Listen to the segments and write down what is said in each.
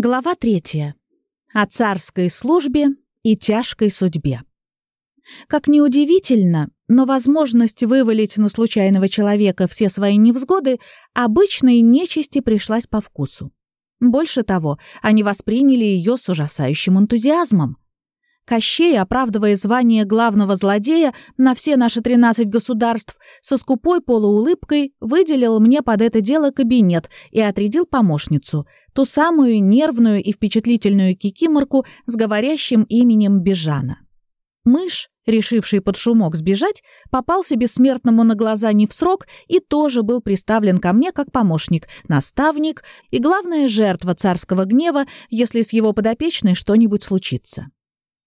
Глава третья. О царской службе и тяжкой судьбе. Как ни удивительно, но возможность вывалить на случайного человека все свои невзгоды обычной нечисти пришлась по вкусу. Больше того, они восприняли ее с ужасающим энтузиазмом. Кощей, оправдывая звание главного злодея на все наши 13 государств, со скупой полуулыбкой выделил мне под это дело кабинет и отрядил помощницу, ту самую нервную и впечатлительную кикиморку с говорящим именем Бежана. Мышь, решивший под шумок сбежать, попался бессмертному на глаза не в срок и тоже был приставлен ко мне как помощник, наставник и главная жертва царского гнева, если с его подопечной что-нибудь случится.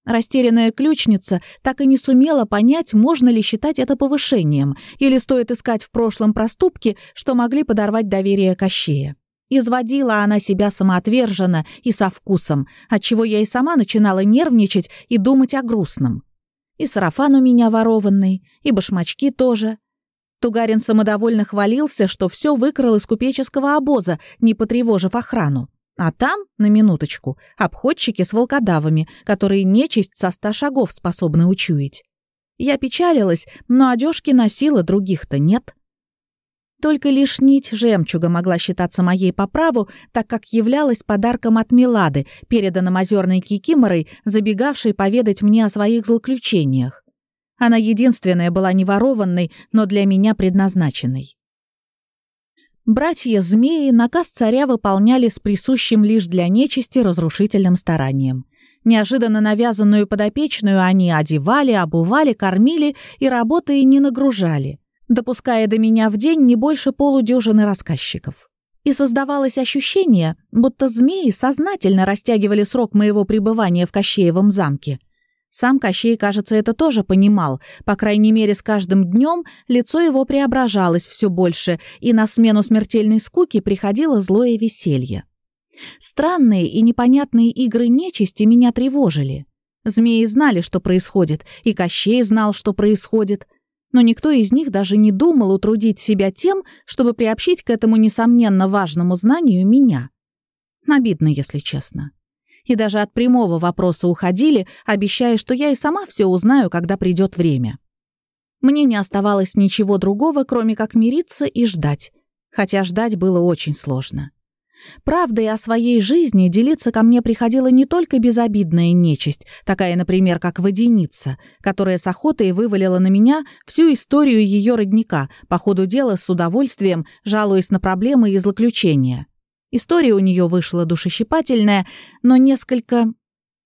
Растерянная ключница так и не сумела понять, можно ли считать это повышением, или стоит искать в прошлом проступки, что могли подорвать доверие Кощея. Изводила она себя самоотверженно и со вкусом, отчего я и сама начинала нервничать и думать о грустном. И сарафан у меня ворованный, и башмачки тоже. Тугарин самодовольно хвалился, что все выкрал из купеческого обоза, не потревожив охрану. А там, на минуточку, обходчики с волкодавами, которые нечисть со ста шагов способны учуять. Я печалилась, но одежки носила, других-то нет. Только лишь нить жемчуга могла считаться моей по праву, так как являлась подарком от Милады, переданным озерной кикиморой, забегавшей поведать мне о своих злоключениях. Она единственная была не ворованной, но для меня предназначенной. Братья-змеи наказ царя выполняли с присущим лишь для нечисти разрушительным старанием. Неожиданно навязанную подопечную они одевали, обували, кормили и работой не нагружали, допуская до меня в день не больше полудюжины рассказчиков. И создавалось ощущение, будто змеи сознательно растягивали срок моего пребывания в Кощеевом замке – сам Кощей, кажется, это тоже понимал. По крайней мере, с каждым днем лицо его преображалось все больше, и на смену смертельной скуки приходило злое веселье. Странные и непонятные игры нечисти меня тревожили. Змеи знали, что происходит, и Кощей знал, что происходит, но никто из них даже не думал утрудить себя тем, чтобы приобщить к этому несомненно важному знанию меня. Обидно, если честно и даже от прямого вопроса уходили, обещая, что я и сама все узнаю, когда придет время. Мне не оставалось ничего другого, кроме как мириться и ждать, хотя ждать было очень сложно. Правдой о своей жизни делиться ко мне приходила не только безобидная нечисть, такая, например, как водяница, которая с охотой вывалила на меня всю историю ее родника, по ходу дела с удовольствием, жалуясь на проблемы и злоключения. История у нее вышла душещипательная, но несколько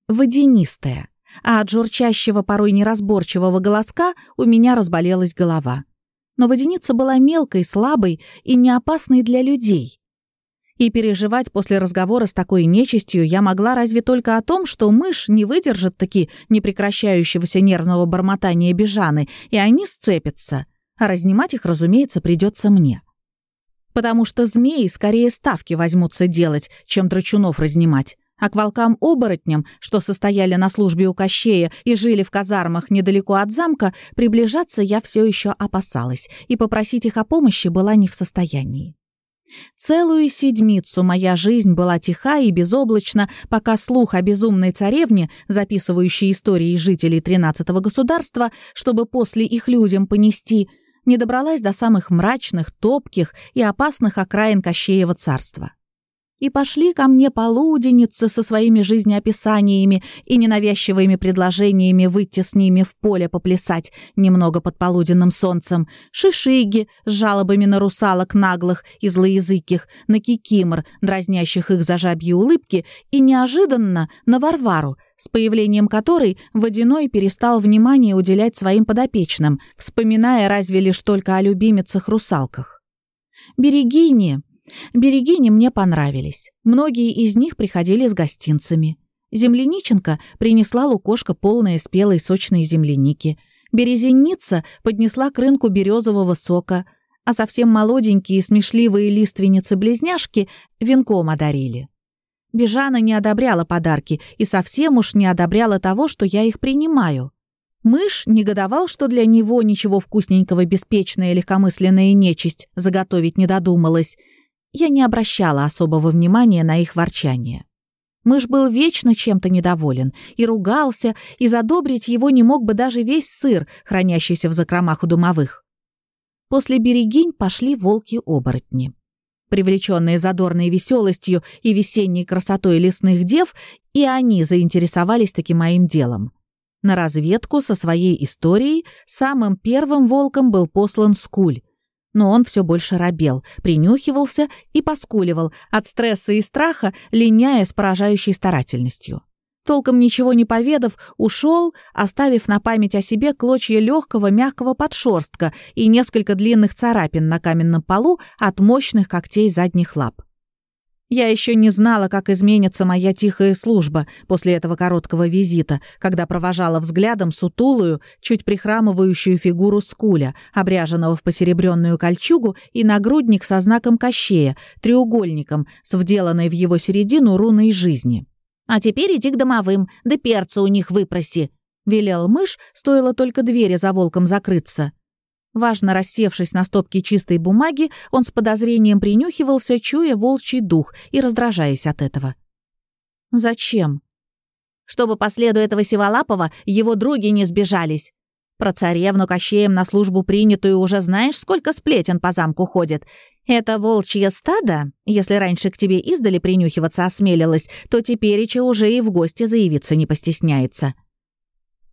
водянистая, а от журчащего, порой неразборчивого голоска у меня разболелась голова. Но водяница была мелкой, слабой и не опасной для людей. И переживать после разговора с такой нечистью я могла разве только о том, что мышь не выдержит таки непрекращающегося нервного бормотания бежаны, и они сцепятся, а разнимать их, разумеется, придется мне потому что змеи скорее ставки возьмутся делать, чем драчунов разнимать. А к волкам-оборотням, что состояли на службе у Кощея и жили в казармах недалеко от замка, приближаться я все еще опасалась и попросить их о помощи была не в состоянии. Целую седмицу моя жизнь была тиха и безоблачна, пока слух о безумной царевне, записывающей истории жителей тринадцатого государства, чтобы после их людям понести – не добралась до самых мрачных, топких и опасных окраин Кощеева царства. И пошли ко мне полуденницы со своими жизнеописаниями и ненавязчивыми предложениями выйти с ними в поле поплясать немного под полуденным солнцем, шишиги с жалобами на русалок наглых и злоязыких, на кикимор, дразнящих их за жабьи улыбки, и неожиданно на Варвару, с появлением которой Водяной перестал внимание уделять своим подопечным, вспоминая разве лишь только о любимицах-русалках. Берегини. Берегини мне понравились. Многие из них приходили с гостинцами. Земляниченко принесла лукошко полное спелой сочной земляники. Березенница поднесла к рынку березового сока, а совсем молоденькие смешливые лиственницы-близняшки венком одарили. Бежана не одобряла подарки и совсем уж не одобряла того, что я их принимаю. Мышь негодовал, что для него ничего вкусненького беспечная легкомысленная нечисть заготовить не додумалась. Я не обращала особого внимания на их ворчание. Мышь был вечно чем-то недоволен, и ругался, и задобрить его не мог бы даже весь сыр, хранящийся в закромах у домовых. После берегинь пошли волки-оборотни. Привлеченные задорной веселостью и весенней красотой лесных дев, и они заинтересовались таким моим делом. На разведку со своей историей самым первым волком был послан Скуль, но он все больше робел, принюхивался и поскуливал, от стресса и страха линяя с поражающей старательностью. Толком ничего не поведав, ушел, оставив на память о себе клочья легкого мягкого подшерстка и несколько длинных царапин на каменном полу от мощных когтей задних лап. Я еще не знала, как изменится моя тихая служба после этого короткого визита, когда провожала взглядом сутулую, чуть прихрамывающую фигуру скуля, обряженного в посеребренную кольчугу и нагрудник со знаком кощея, треугольником, с вделанной в его середину руной жизни. «А теперь иди к домовым, да перца у них выпроси», — велел мышь, стоило только двери за волком закрыться. Важно рассевшись на стопке чистой бумаги, он с подозрением принюхивался, чуя волчий дух и раздражаясь от этого. «Зачем?» «Чтобы по следу этого Сиволапова его други не сбежались. Про царевну Кощеем на службу принятую уже знаешь, сколько сплетен по замку ходит. Это волчье стадо, если раньше к тебе издали принюхиваться осмелилась, то теперь уже и в гости заявиться не постесняется».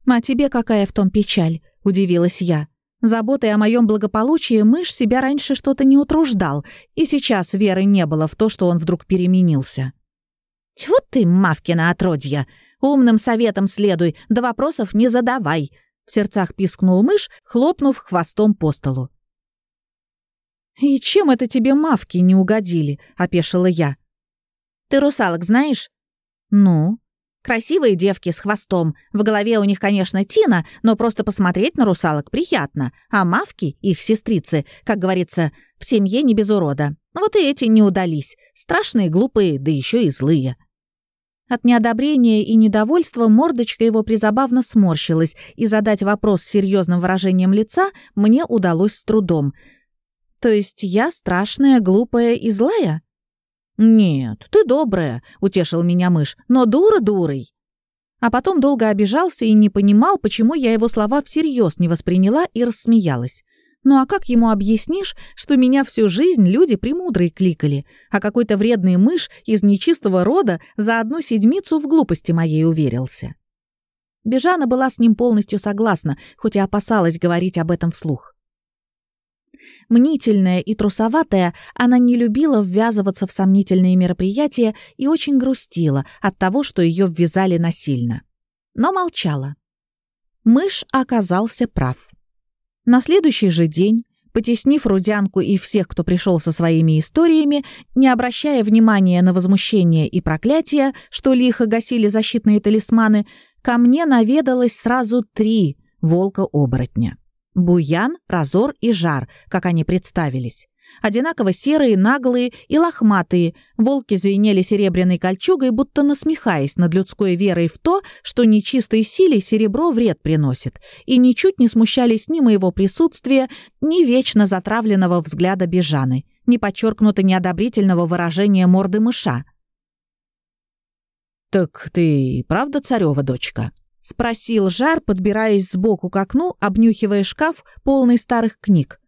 «А тебе какая в том печаль?» — удивилась я. Заботой о моем благополучии мышь себя раньше что-то не утруждал, и сейчас веры не было в то, что он вдруг переменился. «Тьфу ты, Мавкина отродья! Умным советом следуй, да вопросов не задавай!» В сердцах пискнул мышь, хлопнув хвостом по столу. «И чем это тебе мавки не угодили?» — опешила я. «Ты русалок знаешь?» «Ну?» Красивые девки с хвостом. В голове у них, конечно, Тина, но просто посмотреть на русалок приятно. А мавки, их сестрицы, как говорится, в семье не без урода. Вот и эти не удались. Страшные, глупые, да еще и злые. От неодобрения и недовольства мордочка его призабавно сморщилась, и задать вопрос с серьезным выражением лица мне удалось с трудом. «То есть я страшная, глупая и злая?» «Нет, ты добрая», — утешил меня мышь, — «но дура дурой». А потом долго обижался и не понимал, почему я его слова всерьез не восприняла и рассмеялась. Ну а как ему объяснишь, что меня всю жизнь люди премудрые кликали, а какой-то вредный мышь из нечистого рода за одну седмицу в глупости моей уверился? Бежана была с ним полностью согласна, хоть и опасалась говорить об этом вслух. Мнительная и трусоватая, она не любила ввязываться в сомнительные мероприятия и очень грустила от того, что ее ввязали насильно. Но молчала. Мышь оказался прав. На следующий же день, потеснив Рудянку и всех, кто пришел со своими историями, не обращая внимания на возмущение и проклятия, что лихо гасили защитные талисманы, ко мне наведалось сразу три волка-оборотня. Буян, Разор и Жар, как они представились. Одинаково серые, наглые и лохматые, волки звенели серебряной кольчугой, будто насмехаясь над людской верой в то, что нечистой силе серебро вред приносит, и ничуть не смущались ни моего присутствия, ни вечно затравленного взгляда Бежаны, ни подчеркнуто неодобрительного выражения морды мыша. «Так ты правда царева дочка?» — спросил Жар, подбираясь сбоку к окну, обнюхивая шкаф, полный старых книг.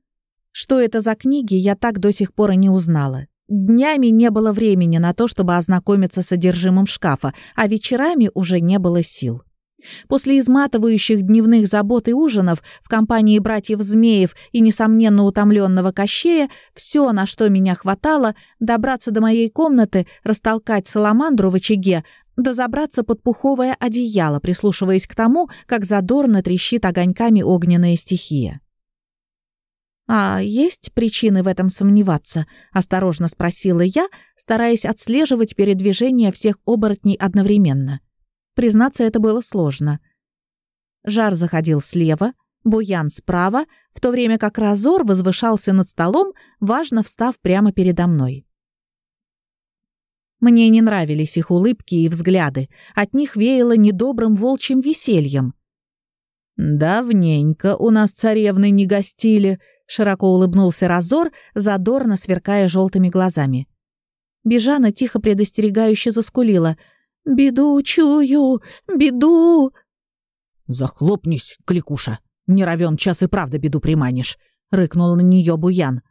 Что это за книги, я так до сих пор и не узнала. Днями не было времени на то, чтобы ознакомиться с содержимым шкафа, а вечерами уже не было сил. После изматывающих дневных забот и ужинов в компании братьев Змеев и, несомненно, утомленного Кощея, все, на что меня хватало, добраться до моей комнаты, растолкать саламандру в очаге, да забраться под пуховое одеяло, прислушиваясь к тому, как задорно трещит огоньками огненная стихия. «А есть причины в этом сомневаться?» — осторожно спросила я, стараясь отслеживать передвижение всех оборотней одновременно. Признаться, это было сложно. Жар заходил слева, Буян справа, в то время как Разор возвышался над столом, важно встав прямо передо мной. Мне не нравились их улыбки и взгляды. От них веяло недобрым волчьим весельем. «Давненько у нас царевны не гостили», — широко улыбнулся Разор, задорно сверкая желтыми глазами. Бежана тихо предостерегающе заскулила. «Беду чую, беду!» «Захлопнись, кликуша! Не равен час и правда беду приманишь!» — рыкнул на нее Буян.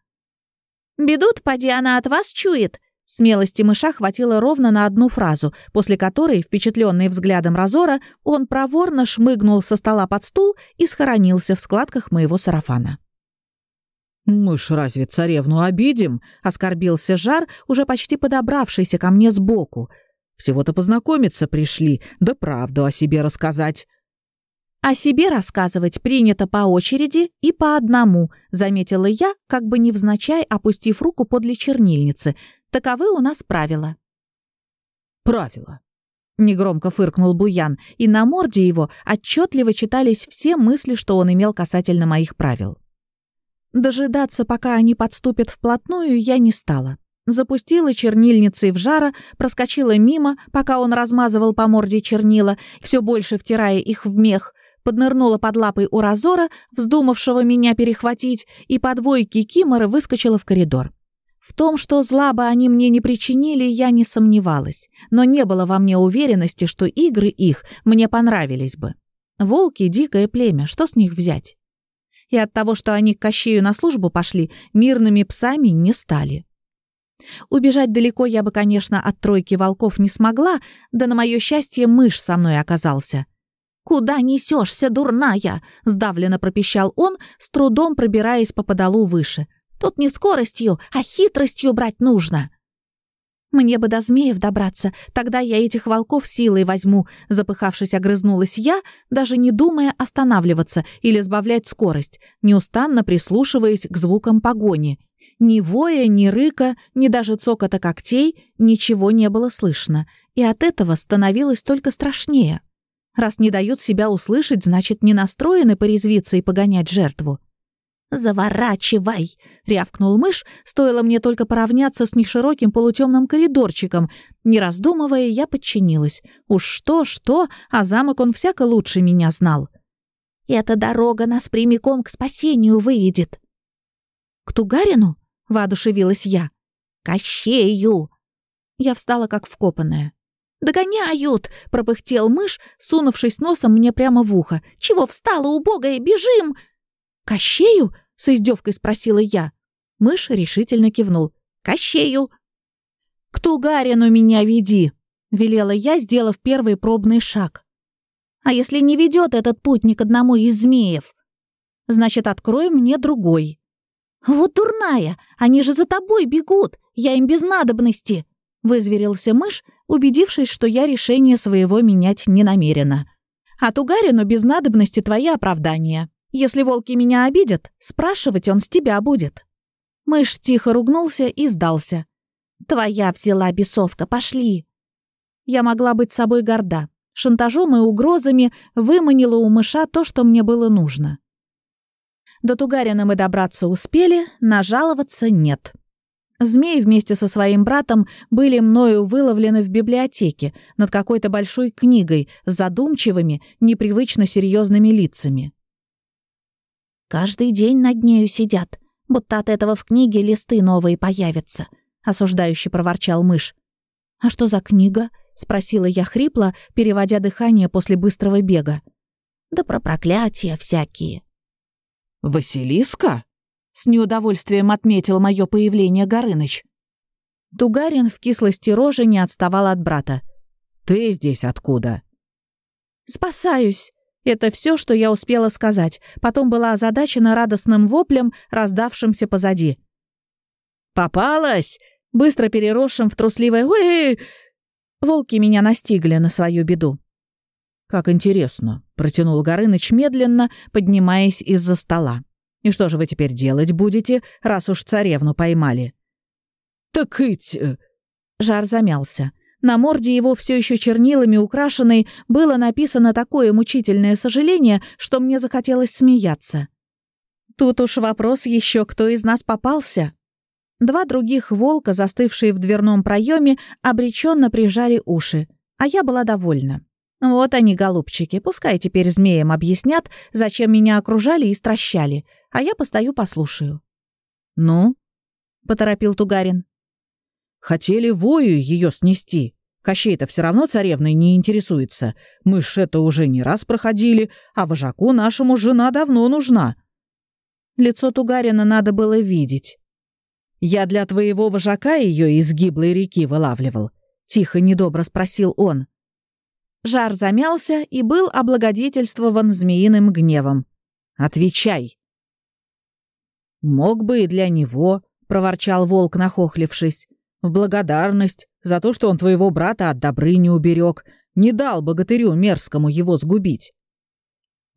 «Беду-то, поди, она от вас чует!» Смелости мыша хватило ровно на одну фразу, после которой, впечатленный взглядом Разора, он проворно шмыгнул со стола под стул и схоронился в складках моего сарафана. «Мы ж разве царевну обидим?» — оскорбился Жар, уже почти подобравшийся ко мне сбоку. «Всего-то познакомиться пришли, да правду о себе рассказать». «О себе рассказывать принято по очереди и по одному», — заметила я, как бы невзначай опустив руку подле чернильницы. «Таковы у нас правила». «Правила», — негромко фыркнул Буян, и на морде его отчетливо читались все мысли, что он имел касательно моих правил. Дожидаться, пока они подступят вплотную, я не стала. Запустила чернильницей в жара, проскочила мимо, пока он размазывал по морде чернила, все больше втирая их в мех, поднырнула под лапой у Разора, вздумавшего меня перехватить, и по двойке Кимора выскочила в коридор. В том, что зла бы они мне не причинили, я не сомневалась, но не было во мне уверенности, что игры их мне понравились бы. Волки — дикое племя, что с них взять? и от того, что они к Кощею на службу пошли, мирными псами не стали. Убежать далеко я бы, конечно, от тройки волков не смогла, да на мое счастье мышь со мной оказался. «Куда несешься, дурная?» — сдавленно пропищал он, с трудом пробираясь по подолу выше. «Тут не скоростью, а хитростью брать нужно». Мне бы до змеев добраться, тогда я этих волков силой возьму, запыхавшись, огрызнулась я, даже не думая останавливаться или сбавлять скорость, неустанно прислушиваясь к звукам погони. Ни воя, ни рыка, ни даже цокота когтей ничего не было слышно, и от этого становилось только страшнее. Раз не дают себя услышать, значит, не настроены порезвиться и погонять жертву. «Заворачивай!» — рявкнул мышь, стоило мне только поравняться с нешироким полутемным коридорчиком. Не раздумывая, я подчинилась. Уж что-что, а замок он всяко лучше меня знал. «Эта дорога нас прямиком к спасению выведет». «К Тугарину?» — воодушевилась я. «Кощею!» Я встала как вкопанная. «Догоняют!» — пропыхтел мышь, сунувшись носом мне прямо в ухо. «Чего встала, убогая? Бежим!» «Кощею?» — с издевкой спросила я. Мышь решительно кивнул. «Кощею!» «К Тугарину меня веди!» — велела я, сделав первый пробный шаг. «А если не ведет этот путник одному из змеев? Значит, открой мне другой». «Вот дурная! Они же за тобой бегут! Я им без надобности!» — вызверился мышь, убедившись, что я решение своего менять не намерена. «А Тугарину без надобности твои оправдания. Если волки меня обидят, спрашивать он с тебя будет». Мышь тихо ругнулся и сдался. «Твоя взяла бесовка, пошли!» Я могла быть собой горда. Шантажом и угрозами выманила у мыша то, что мне было нужно. До Тугарина мы добраться успели, нажаловаться нет. Змей вместе со своим братом были мною выловлены в библиотеке над какой-то большой книгой с задумчивыми, непривычно серьезными лицами. Каждый день над нею сидят, будто от этого в книге листы новые появятся», — осуждающе проворчал мышь. «А что за книга?» — спросила я хрипло, переводя дыхание после быстрого бега. «Да про проклятия всякие». «Василиска?» — с неудовольствием отметил мое появление Горыныч. Тугарин в кислости рожи не отставал от брата. «Ты здесь откуда?» «Спасаюсь», это все, что я успела сказать. Потом была озадачена радостным воплем, раздавшимся позади. «Попалась!» Быстро переросшим в трусливое «Ой!» Волки меня настигли на свою беду. «Как интересно», — протянул Горыныч медленно, поднимаясь из-за стола. «И что же вы теперь делать будете, раз уж царевну поймали?» «Так ить...» Жар замялся. На морде его, все еще чернилами украшенной, было написано такое мучительное сожаление, что мне захотелось смеяться. Тут уж вопрос еще, кто из нас попался. Два других волка, застывшие в дверном проеме, обреченно прижали уши, а я была довольна. Вот они, голубчики, пускай теперь змеям объяснят, зачем меня окружали и стращали, а я постою послушаю. «Ну?» — поторопил Тугарин. Хотели вою ее снести. Кощей-то все равно царевной не интересуется. Мы ж это уже не раз проходили, а вожаку нашему жена давно нужна». Лицо Тугарина надо было видеть. «Я для твоего вожака ее из гиблой реки вылавливал», — тихо недобро спросил он. Жар замялся и был облагодетельствован змеиным гневом. «Отвечай!» «Мог бы и для него», — проворчал волк, нахохлившись. «В благодарность за то, что он твоего брата от добры не уберег, не дал богатырю мерзкому его сгубить».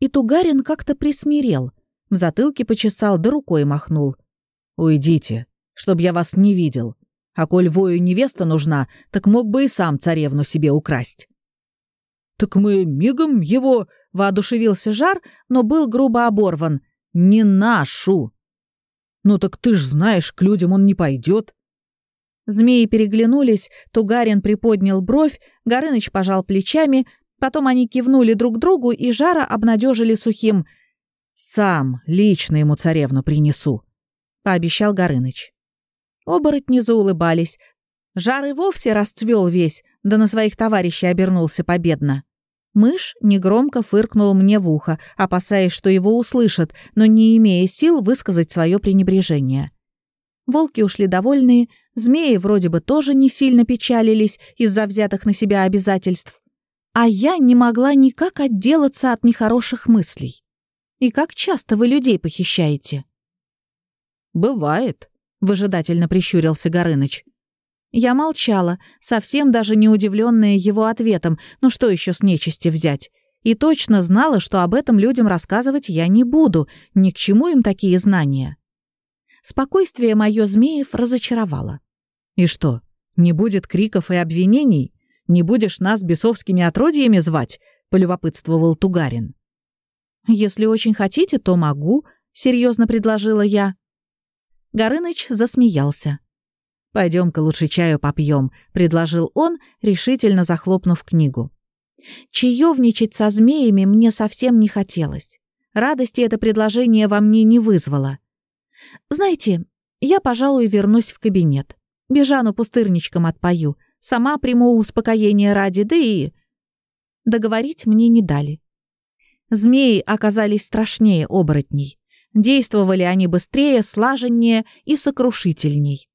И Тугарин как-то присмирел, в затылке почесал да рукой махнул. «Уйдите, чтоб я вас не видел. А коль вою невеста нужна, так мог бы и сам царевну себе украсть». «Так мы мигом его...» — воодушевился Жар, но был грубо оборван. «Не нашу!» «Ну так ты ж знаешь, к людям он не пойдет. Змеи переглянулись, Тугарин приподнял бровь, Горыныч пожал плечами, потом они кивнули друг другу и Жара обнадежили сухим. «Сам лично ему царевну принесу», — пообещал Горыныч. Оборотни заулыбались. Жар и вовсе расцвел весь, да на своих товарищей обернулся победно. Мышь негромко фыркнул мне в ухо, опасаясь, что его услышат, но не имея сил высказать свое пренебрежение. Волки ушли довольные, змеи вроде бы тоже не сильно печалились из-за взятых на себя обязательств. А я не могла никак отделаться от нехороших мыслей. И как часто вы людей похищаете? «Бывает», — выжидательно прищурился Горыныч. Я молчала, совсем даже не удивленная его ответом, ну что еще с нечисти взять? И точно знала, что об этом людям рассказывать я не буду, ни к чему им такие знания. Спокойствие мое Змеев разочаровало. «И что, не будет криков и обвинений? Не будешь нас бесовскими отродьями звать?» — полюбопытствовал Тугарин. «Если очень хотите, то могу», — серьезно предложила я. Горыныч засмеялся. «Пойдем-ка лучше чаю попьем», — предложил он, решительно захлопнув книгу. Чаевничать со змеями мне совсем не хотелось. Радости это предложение во мне не вызвало. Знаете, я, пожалуй, вернусь в кабинет. Бежану пустырничком отпою. Сама приму успокоение ради, да и... Договорить мне не дали. Змеи оказались страшнее оборотней. Действовали они быстрее, слаженнее и сокрушительней.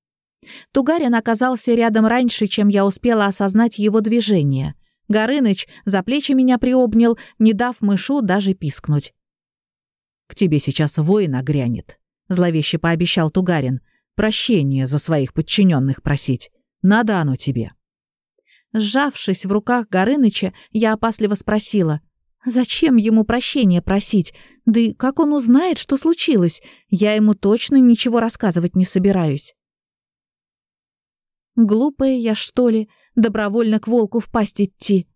Тугарин оказался рядом раньше, чем я успела осознать его движение. Горыныч за плечи меня приобнял, не дав мышу даже пискнуть. «К тебе сейчас воин огрянет», — зловеще пообещал Тугарин. «Прощение за своих подчиненных просить. Надо оно тебе». Сжавшись в руках Горыныча, я опасливо спросила, «Зачем ему прощения просить? Да и как он узнает, что случилось? Я ему точно ничего рассказывать не собираюсь». Глупая я, что ли, добровольно к волку в пасть идти?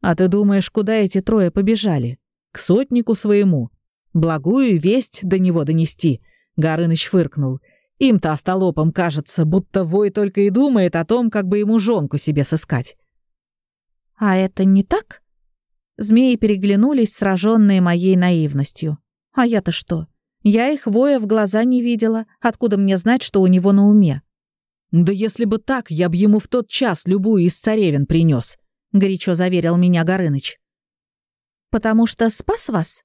А ты думаешь, куда эти трое побежали? К сотнику своему. Благую весть до него донести. Горыныч фыркнул. Им-то остолопам кажется, будто вой только и думает о том, как бы ему жонку себе сыскать. А это не так? Змеи переглянулись, сраженные моей наивностью. А я-то что? Я их воя в глаза не видела. Откуда мне знать, что у него на уме? «Да если бы так, я б ему в тот час любую из царевин принес», — горячо заверил меня Горыныч. «Потому что спас вас?»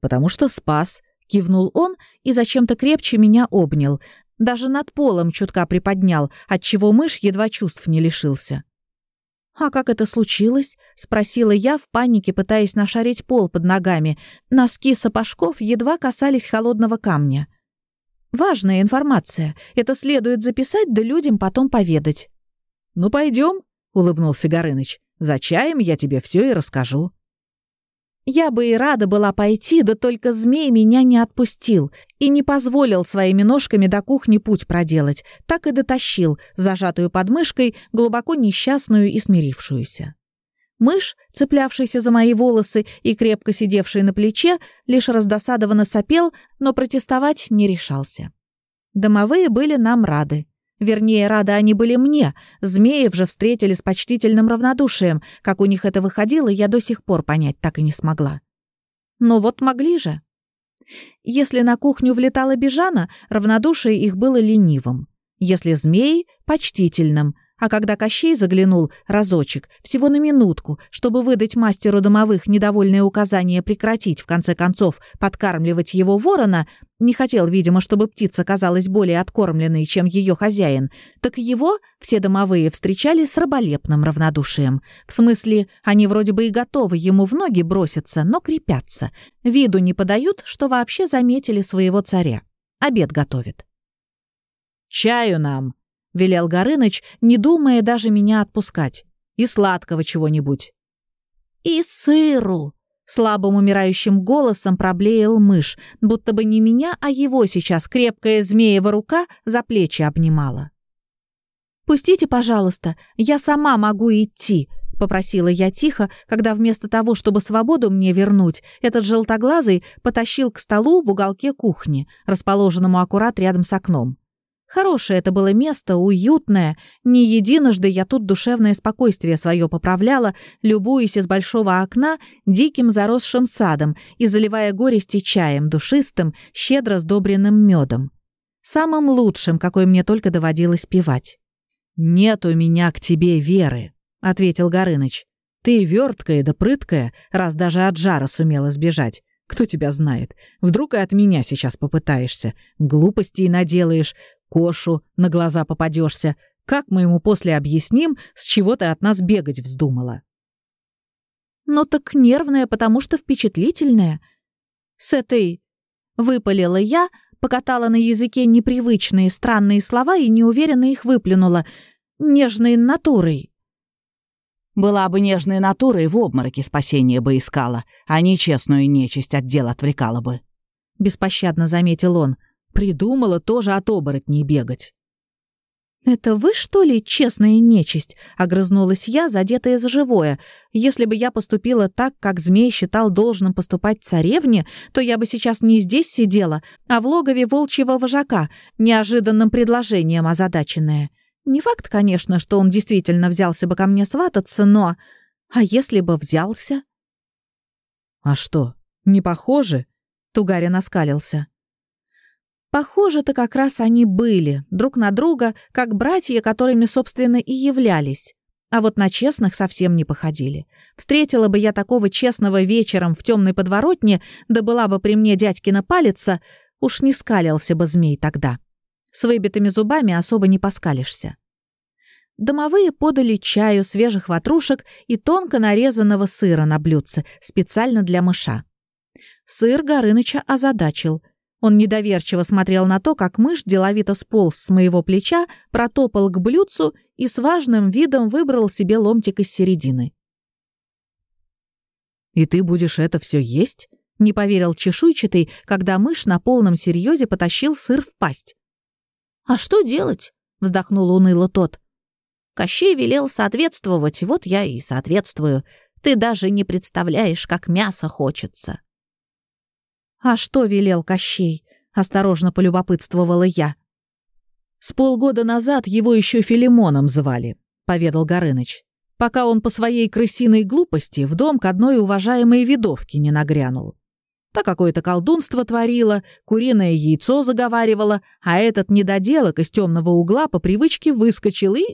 «Потому что спас», — кивнул он и зачем-то крепче меня обнял, даже над полом чутка приподнял, отчего мышь едва чувств не лишился. «А как это случилось?» — спросила я в панике, пытаясь нашарить пол под ногами. Носки сапожков едва касались холодного камня. Важная информация. Это следует записать, да людям потом поведать». «Ну, пойдем, улыбнулся Горыныч. «За чаем я тебе все и расскажу». Я бы и рада была пойти, да только змей меня не отпустил и не позволил своими ножками до кухни путь проделать, так и дотащил, зажатую подмышкой, глубоко несчастную и смирившуюся. Мышь, цеплявшийся за мои волосы и крепко сидевший на плече, лишь раздосадованно сопел, но протестовать не решался. Домовые были нам рады. Вернее, рады они были мне. Змеев же встретили с почтительным равнодушием. Как у них это выходило, я до сих пор понять так и не смогла. Но вот могли же. Если на кухню влетала Бежана, равнодушие их было ленивым. Если змеи — почтительным, А когда Кощей заглянул разочек, всего на минутку, чтобы выдать мастеру домовых недовольное указание прекратить, в конце концов, подкармливать его ворона, не хотел, видимо, чтобы птица казалась более откормленной, чем ее хозяин, так его все домовые встречали с раболепным равнодушием. В смысле, они вроде бы и готовы ему в ноги броситься, но крепятся. Виду не подают, что вообще заметили своего царя. Обед готовит. «Чаю нам!» — велел Горыныч, не думая даже меня отпускать. «И сладкого чего-нибудь». «И сыру!» — слабым умирающим голосом проблеял мышь, будто бы не меня, а его сейчас крепкая змеева рука за плечи обнимала. «Пустите, пожалуйста, я сама могу идти», — попросила я тихо, когда вместо того, чтобы свободу мне вернуть, этот желтоглазый потащил к столу в уголке кухни, расположенному аккурат рядом с окном. Хорошее это было место, уютное. Не единожды я тут душевное спокойствие свое поправляла, любуясь из большого окна диким заросшим садом и заливая горести чаем душистым, щедро сдобренным медом. Самым лучшим, какой мне только доводилось пивать. «Нет у меня к тебе веры», — ответил Горыныч. «Ты верткая да прыткая, раз даже от жара сумела сбежать. Кто тебя знает? Вдруг и от меня сейчас попытаешься. Глупостей наделаешь, Кошу на глаза попадешься. Как мы ему после объясним, с чего ты от нас бегать вздумала?» «Ну так нервная, потому что впечатлительная. С этой...» Выпалила я, покатала на языке непривычные странные слова и неуверенно их выплюнула. «Нежной натурой». «Была бы нежной натурой, в обмороке спасения бы искала, а нечестную нечисть от дел отвлекала бы», — беспощадно заметил он. — Придумала тоже от оборотней бегать. «Это вы, что ли, честная нечисть?» — огрызнулась я, задетая за живое. «Если бы я поступила так, как змей считал должным поступать царевне, то я бы сейчас не здесь сидела, а в логове волчьего вожака, неожиданным предложением озадаченная. Не факт, конечно, что он действительно взялся бы ко мне свататься, но... А если бы взялся?» «А что, не похоже?» — Тугарин оскалился. Похоже-то как раз они были, друг на друга, как братья, которыми, собственно, и являлись. А вот на честных совсем не походили. Встретила бы я такого честного вечером в темной подворотне, да была бы при мне дядькина палица, уж не скалился бы змей тогда. С выбитыми зубами особо не поскалишься. Домовые подали чаю, свежих ватрушек и тонко нарезанного сыра на блюдце, специально для мыша. Сыр Горыныча озадачил. Он недоверчиво смотрел на то, как мышь деловито сполз с моего плеча, протопал к блюдцу и с важным видом выбрал себе ломтик из середины. «И ты будешь это все есть?» — не поверил чешуйчатый, когда мышь на полном серьезе потащил сыр в пасть. «А что делать?» — вздохнул уныло тот. «Кощей велел соответствовать, вот я и соответствую. Ты даже не представляешь, как мясо хочется». «А что велел Кощей?» — осторожно полюбопытствовала я. «С полгода назад его еще Филимоном звали», — поведал Горыныч, «пока он по своей крысиной глупости в дом к одной уважаемой видовке не нагрянул. Та какое-то колдунство творила, куриное яйцо заговаривала, а этот недоделок из темного угла по привычке выскочил и,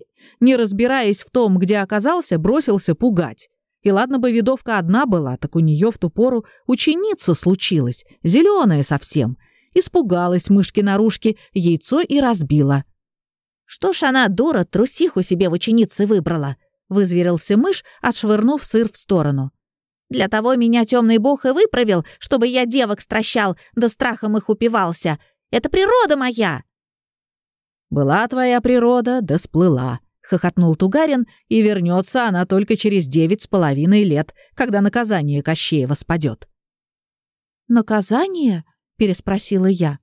не разбираясь в том, где оказался, бросился пугать. И ладно бы видовка одна была, так у нее в ту пору ученица случилась, зеленая совсем. Испугалась мышки-нарушки, яйцо и разбила. «Что ж она, дура, трусиху себе в ученице выбрала?» — вызверился мышь, отшвырнув сыр в сторону. «Для того меня темный бог и выправил, чтобы я девок стращал, да страхом их упивался. Это природа моя!» «Была твоя природа, да сплыла», — хохотнул Тугарин, и вернется она только через девять с половиной лет, когда наказание Кощеева спадет. «Наказание?» — переспросила я.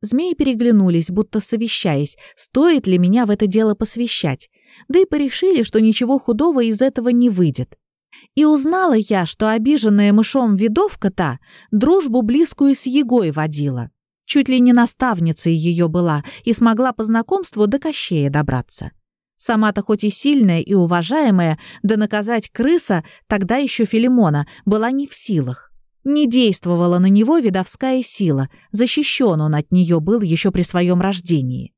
Змеи переглянулись, будто совещаясь, стоит ли меня в это дело посвящать, да и порешили, что ничего худого из этого не выйдет. И узнала я, что обиженная мышом видовка та дружбу близкую с Егой водила. Чуть ли не наставницей ее была и смогла по знакомству до Кощея добраться. Сама-то хоть и сильная и уважаемая, да наказать крыса, тогда еще Филимона, была не в силах. Не действовала на него видовская сила, защищен он от нее был еще при своем рождении.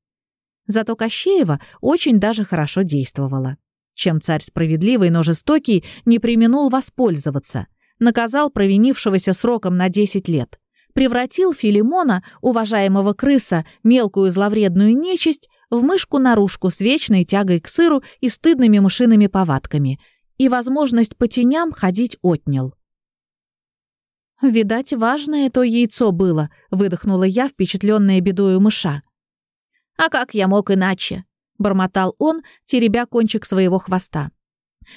Зато Кощеева очень даже хорошо действовала. Чем царь справедливый, но жестокий не применул воспользоваться. Наказал провинившегося сроком на 10 лет. Превратил Филимона, уважаемого крыса, мелкую зловредную нечисть, в мышку-нарушку с вечной тягой к сыру и стыдными мышиными повадками. И возможность по теням ходить отнял. «Видать, важное то яйцо было», — выдохнула я, впечатленная бедою мыша. «А как я мог иначе?» — бормотал он, теребя кончик своего хвоста.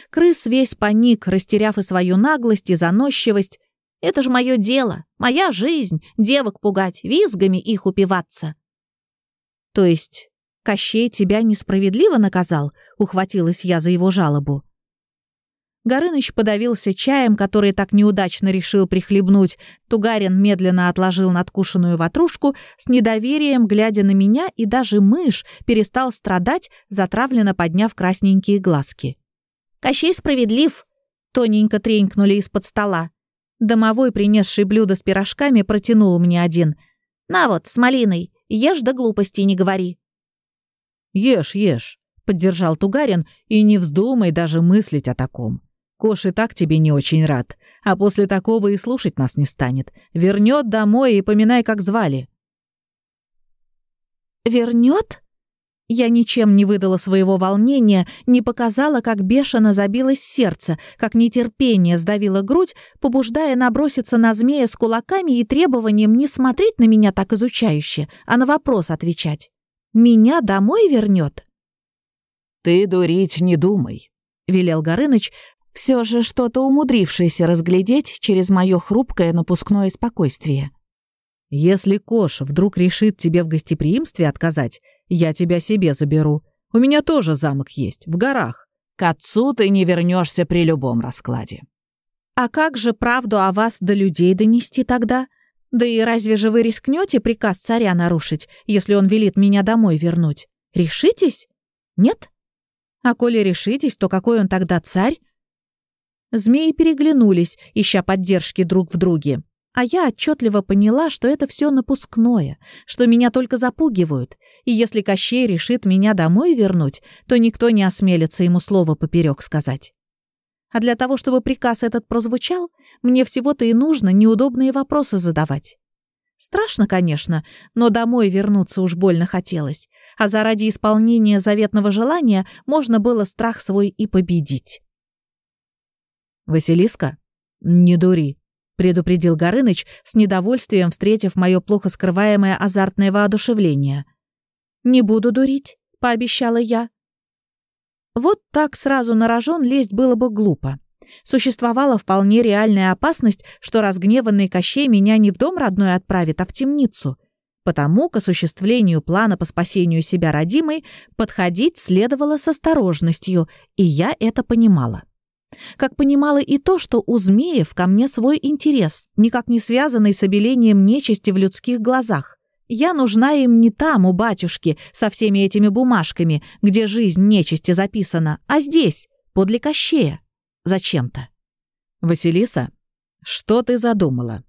Крыс весь паник, растеряв и свою наглость, и заносчивость. «Это ж мое дело, моя жизнь, девок пугать, визгами их упиваться». «То есть Кощей тебя несправедливо наказал?» — ухватилась я за его жалобу. Горыныч подавился чаем, который так неудачно решил прихлебнуть. Тугарин медленно отложил надкушенную ватрушку, с недоверием глядя на меня, и даже мышь перестал страдать, затравленно подняв красненькие глазки. «Кощей справедлив!» — тоненько тренькнули из-под стола. Домовой, принесший блюдо с пирожками, протянул мне один. «На вот, с малиной, ешь да глупостей не говори». «Ешь, ешь», — поддержал Тугарин, «и не вздумай даже мыслить о таком. Кош и так тебе не очень рад, а после такого и слушать нас не станет. Вернет домой и поминай, как звали». «Вернет?» Я ничем не выдала своего волнения, не показала, как бешено забилось сердце, как нетерпение сдавило грудь, побуждая наброситься на змея с кулаками и требованием не смотреть на меня так изучающе, а на вопрос отвечать. «Меня домой вернет?» «Ты дурить не думай», — велел Горыныч, все же что-то умудрившееся разглядеть через мое хрупкое напускное спокойствие. «Если Кош вдруг решит тебе в гостеприимстве отказать, я тебя себе заберу. У меня тоже замок есть, в горах. К отцу ты не вернешься при любом раскладе». «А как же правду о вас до людей донести тогда? Да и разве же вы рискнете приказ царя нарушить, если он велит меня домой вернуть? Решитесь? Нет? А коли решитесь, то какой он тогда царь? Змеи переглянулись, ища поддержки друг в друге. А я отчетливо поняла, что это все напускное, что меня только запугивают, и если Кощей решит меня домой вернуть, то никто не осмелится ему слово поперек сказать. А для того, чтобы приказ этот прозвучал, мне всего-то и нужно неудобные вопросы задавать. Страшно, конечно, но домой вернуться уж больно хотелось, а заради исполнения заветного желания можно было страх свой и победить. «Василиска, не дури», — предупредил Горыныч, с недовольствием встретив мое плохо скрываемое азартное воодушевление. «Не буду дурить», — пообещала я. Вот так сразу на рожон лезть было бы глупо. Существовала вполне реальная опасность, что разгневанный Кощей меня не в дом родной отправит, а в темницу. Потому к осуществлению плана по спасению себя родимой подходить следовало с осторожностью, и я это понимала. Как понимала и то, что у змеев ко мне свой интерес, никак не связанный с обелением нечисти в людских глазах. Я нужна им не там, у батюшки, со всеми этими бумажками, где жизнь нечисти записана, а здесь, подле Кощея. Зачем-то. «Василиса, что ты задумала?»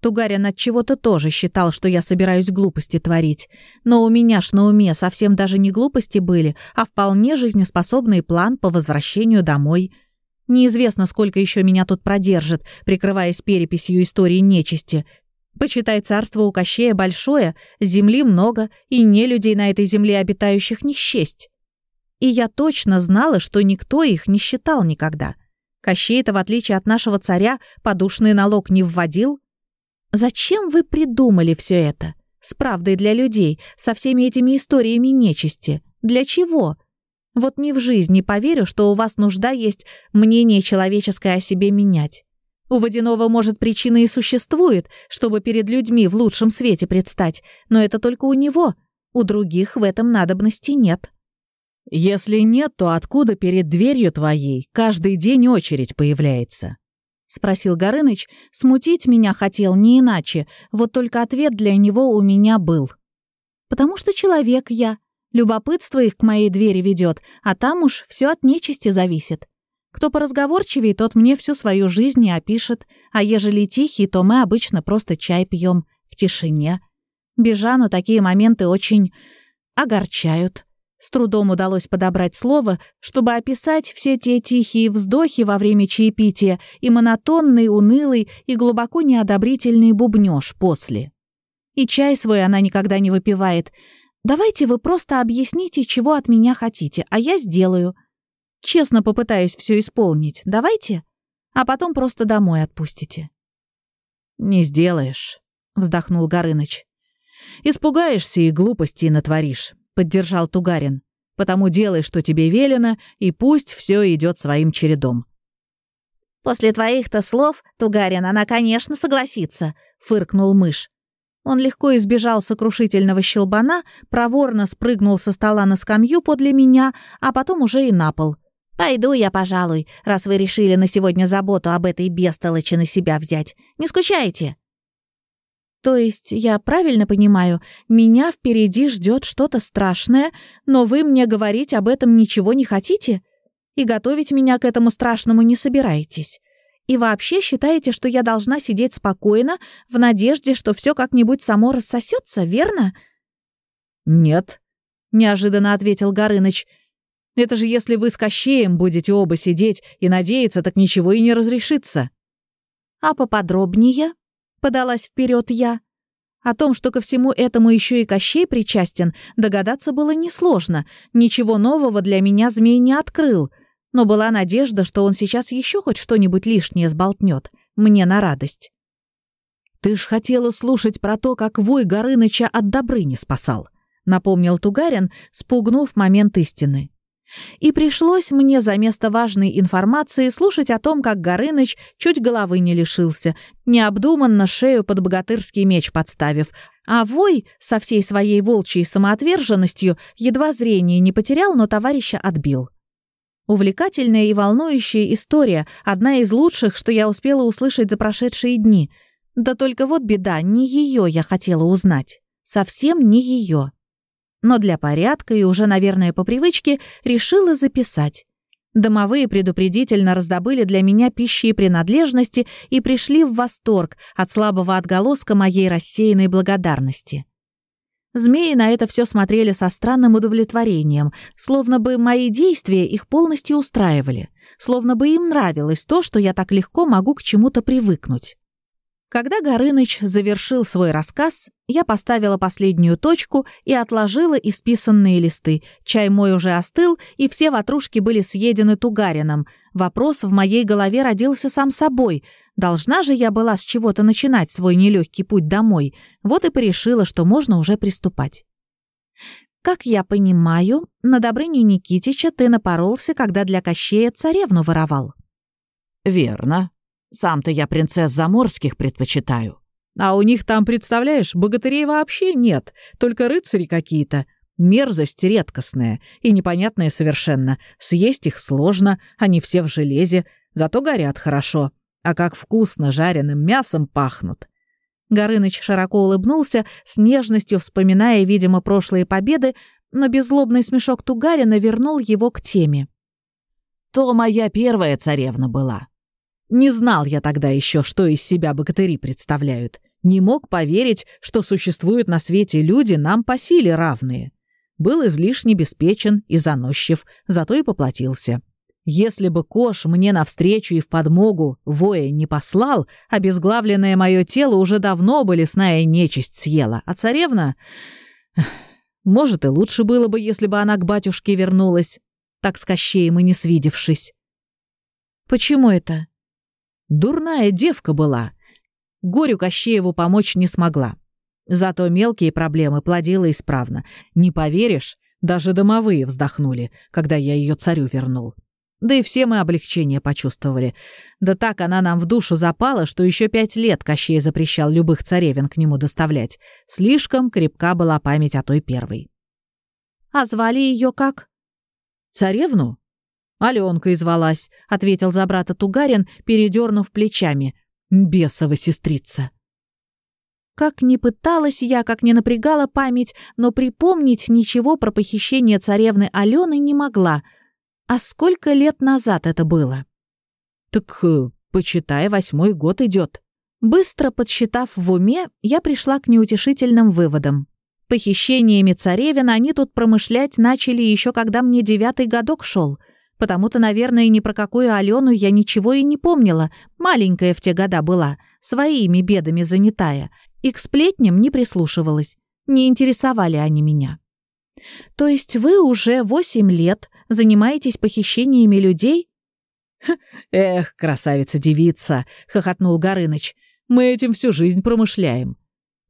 Тугарин от чего-то тоже считал, что я собираюсь глупости творить. Но у меня ж на уме совсем даже не глупости были, а вполне жизнеспособный план по возвращению домой — Неизвестно, сколько еще меня тут продержит, прикрываясь переписью истории нечисти. Почитай, царство у Кощея большое, земли много, и не людей на этой земле обитающих не счесть. И я точно знала, что никто их не считал никогда. Кощей-то, в отличие от нашего царя, подушный налог не вводил. Зачем вы придумали все это? С правдой для людей, со всеми этими историями нечисти. Для чего? Вот ни в жизни поверю, что у вас нужда есть мнение человеческое о себе менять. У водяного, может, причина и существует, чтобы перед людьми в лучшем свете предстать, но это только у него. У других в этом надобности нет. Если нет, то откуда перед дверью твоей каждый день очередь появляется? Спросил Горыныч, смутить меня хотел не иначе, вот только ответ для него у меня был. Потому что человек я, Любопытство их к моей двери ведет, а там уж все от нечисти зависит. Кто поразговорчивее, тот мне всю свою жизнь и опишет, а ежели тихий, то мы обычно просто чай пьем в тишине. Бежану такие моменты очень огорчают. С трудом удалось подобрать слово, чтобы описать все те тихие вздохи во время чаепития и монотонный, унылый и глубоко неодобрительный бубнёж после. И чай свой она никогда не выпивает. Давайте вы просто объясните, чего от меня хотите, а я сделаю. Честно попытаюсь все исполнить. Давайте? А потом просто домой отпустите. «Не сделаешь», — вздохнул Горыныч. «Испугаешься и глупостей натворишь поддержал Тугарин. «Потому делай, что тебе велено, и пусть все идет своим чередом». «После твоих-то слов, Тугарин, она, конечно, согласится», — фыркнул мышь. Он легко избежал сокрушительного щелбана, проворно спрыгнул со стола на скамью подле меня, а потом уже и на пол. «Пойду я, пожалуй, раз вы решили на сегодня заботу об этой бестолочи на себя взять. Не скучайте!» То есть, я правильно понимаю, меня впереди ждет что-то страшное, но вы мне говорить об этом ничего не хотите? И готовить меня к этому страшному не собираетесь? И вообще считаете, что я должна сидеть спокойно, в надежде, что все как-нибудь само рассосется, верно? Нет, неожиданно ответил Горыныч. Это же если вы с Кощеем будете оба сидеть и надеяться, так ничего и не разрешится. А поподробнее? подалась вперед я. О том, что ко всему этому еще и Кощей причастен, догадаться было несложно. Ничего нового для меня змей не открыл. Но была надежда, что он сейчас еще хоть что-нибудь лишнее сболтнет. Мне на радость. «Ты ж хотела слушать про то, как вой Горыныча от Добрыни спасал», — напомнил Тугарин, спугнув момент истины. И пришлось мне за место важной информации слушать о том, как Горыныч чуть головы не лишился, необдуманно шею под богатырский меч подставив, а Вой со всей своей волчьей самоотверженностью едва зрение не потерял, но товарища отбил. Увлекательная и волнующая история, одна из лучших, что я успела услышать за прошедшие дни. Да только вот беда, не ее я хотела узнать. Совсем не ее но для порядка и уже, наверное, по привычке решила записать. Домовые предупредительно раздобыли для меня пищи и принадлежности и пришли в восторг от слабого отголоска моей рассеянной благодарности. Змеи на это все смотрели со странным удовлетворением, словно бы мои действия их полностью устраивали, словно бы им нравилось то, что я так легко могу к чему-то привыкнуть. Когда Горыныч завершил свой рассказ, я поставила последнюю точку и отложила исписанные листы. Чай мой уже остыл, и все ватрушки были съедены тугарином. Вопрос в моей голове родился сам собой. Должна же я была с чего-то начинать свой нелегкий путь домой. Вот и порешила, что можно уже приступать. «Как я понимаю, на Добрыню Никитича ты напоролся, когда для Кощея царевну воровал?» «Верно», сам-то я принцесс заморских предпочитаю. А у них там, представляешь, богатырей вообще нет, только рыцари какие-то. Мерзость редкостная и непонятная совершенно. Съесть их сложно, они все в железе, зато горят хорошо. А как вкусно жареным мясом пахнут. Горыныч широко улыбнулся, с нежностью вспоминая, видимо, прошлые победы, но беззлобный смешок Тугарина вернул его к теме. «То моя первая царевна была. Не знал я тогда еще, что из себя богатыри представляют. Не мог поверить, что существуют на свете люди нам по силе равные. Был излишне беспечен и заносчив, зато и поплатился. Если бы Кош мне навстречу и в подмогу воя не послал, обезглавленное мое тело уже давно бы лесная нечисть съела, а царевна... Может, и лучше было бы, если бы она к батюшке вернулась, так с Кощеем и не свидевшись. «Почему это?» Дурная девка была. Горю Кощееву помочь не смогла. Зато мелкие проблемы плодила исправно. Не поверишь, даже домовые вздохнули, когда я ее царю вернул. Да и все мы облегчение почувствовали. Да так она нам в душу запала, что еще пять лет Кощей запрещал любых царевин к нему доставлять. Слишком крепка была память о той первой. «А звали ее как?» «Царевну? «Аленка извалась», — ответил за брата Тугарин, передернув плечами. «Бесова сестрица». Как ни пыталась я, как ни напрягала память, но припомнить ничего про похищение царевны Алены не могла. А сколько лет назад это было? «Так, э, почитай, восьмой год идет. Быстро подсчитав в уме, я пришла к неутешительным выводам. Похищениями царевин они тут промышлять начали еще когда мне девятый годок шел. Потому-то, наверное, ни про какую Алену я ничего и не помнила. Маленькая в те года была, своими бедами занятая. И к сплетням не прислушивалась. Не интересовали они меня. То есть вы уже восемь лет занимаетесь похищениями людей? «Эх, красавица-девица!» — хохотнул Горыныч. «Мы этим всю жизнь промышляем.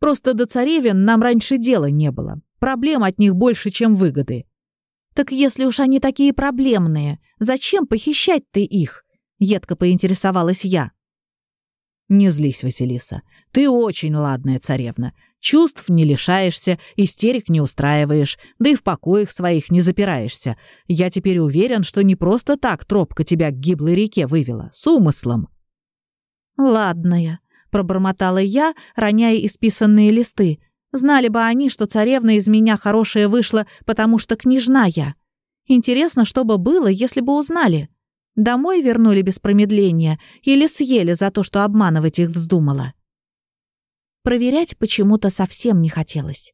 Просто до царевин нам раньше дела не было. Проблем от них больше, чем выгоды». «Так если уж они такие проблемные, зачем похищать ты их?» — едко поинтересовалась я. «Не злись, Василиса. Ты очень ладная царевна. Чувств не лишаешься, истерик не устраиваешь, да и в покоях своих не запираешься. Я теперь уверен, что не просто так тропка тебя к гиблой реке вывела, с умыслом». «Ладная», — пробормотала я, роняя исписанные листы. «Знали бы они, что царевна из меня хорошая вышла, потому что княжна я. Интересно, что бы было, если бы узнали. Домой вернули без промедления или съели за то, что обманывать их вздумала?» Проверять почему-то совсем не хотелось.